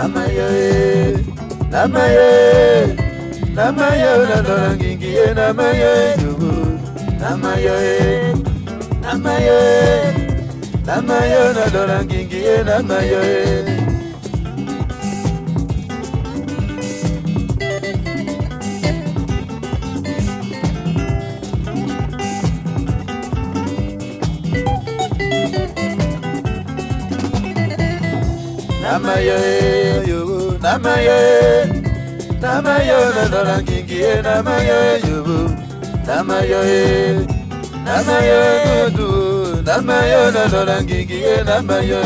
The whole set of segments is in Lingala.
namaye namaye namaye nalola ngingi ye namaye yubu namaye namaye namaye nalola ngingi ye namaye namayo you, namayo namayo ndola kingie namayo yo namayo namayo du namayo ndola kingie namayo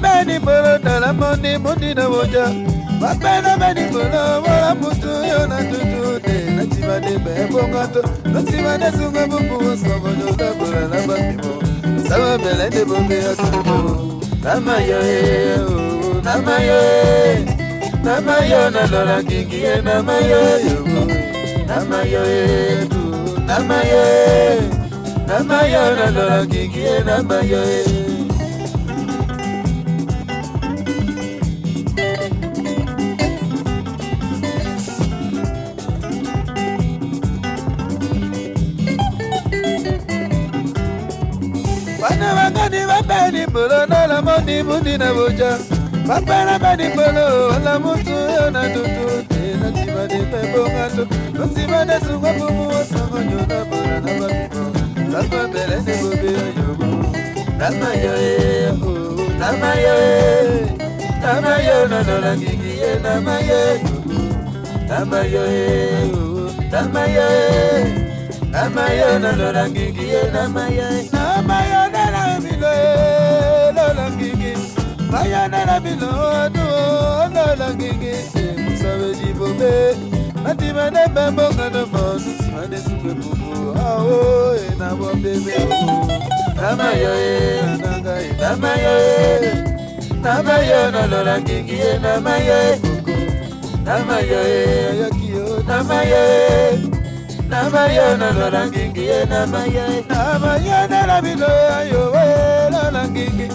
mabeni bolo tala moni moni na moja mabena beni bolo wala mutu yo na tutu te na tima de be bonga to na tima de sunga bubu sobo do da bula na batibo sama bele de bombe ya tutu nama yo e oh, nama yo e nama yo na lola kiki e nama yo e, oh, yo nama yo e tu nama yo e nama yo na lola kiki e nama yo e bani bolo na la moni bundi na boja bapana bani bolo la mutu na dutu te na tiba de pe bonga tu osiba na suka bumu osango nyona bana na babibo lamba bele ne bobe yobo lamba yo e ho oh, lamba yo e lamba yo na no e, la gigi e lamba yo lamba yo e ho oh, lamba yo e lamba yo na no e, la gigi e lamba yo lamba yo bayana na bilodo ololangenge mosabeli bobe matima na bambongano monu nsima nesukwe bubu ao e na bobebe namayo e nananga e namayo e namayo nololangenge e namayo e koko namayo e ayoki yo namayo e namayo nololangenge e namayo e namayo nalabiloyo yo e lolangenge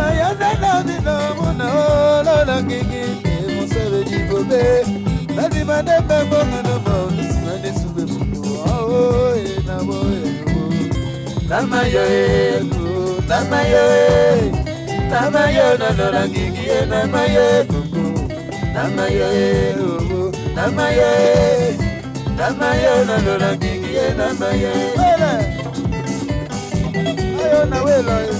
mayandanadinamona ololakiki emosebeli bobe nadima nde mbembongana maonisina nesube mutu ao enaboyao namayo eku namayo e namayo nalolakiki e namayo ekuku namayo elubu namayo e namayo nalolakiki e namayo ayo naweloyo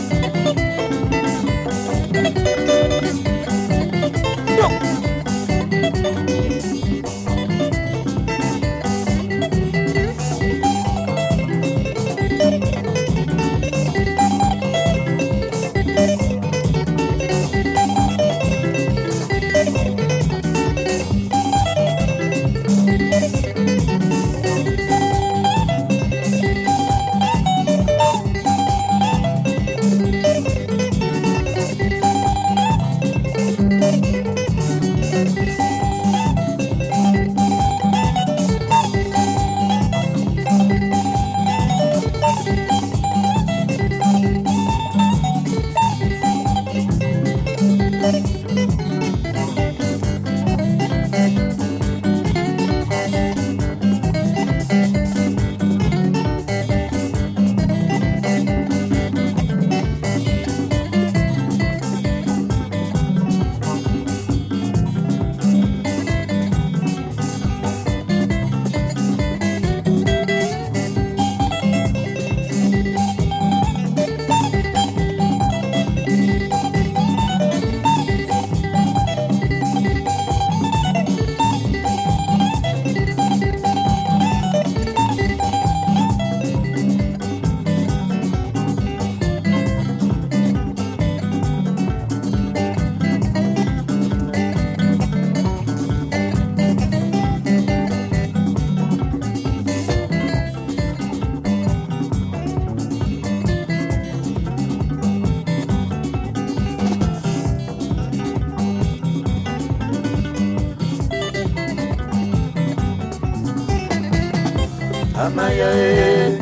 namaya ye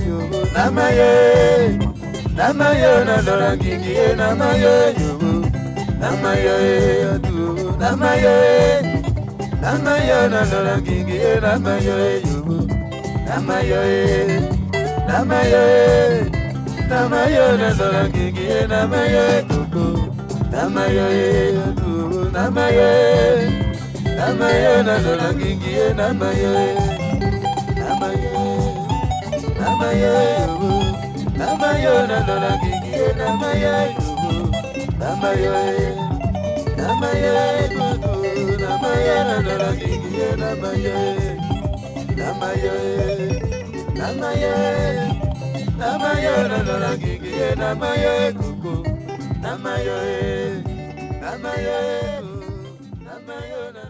namaya ye namaya nalola ngigi ye namaya namaya ye namaya ye namaya nalola ngigi ye namaya namaya ye namaya ye namaya nalola ngigi ye namaya namaya ye namaya ye namaya nalola ngigi ye namaya namaya ye namayo yobo namayo nalolakiki ye namayo yobo namayo namayo yobo namayo nalolakiki ye namayo namayo namayo namayo nalolakiki ye namayo koko namayo namayo namayo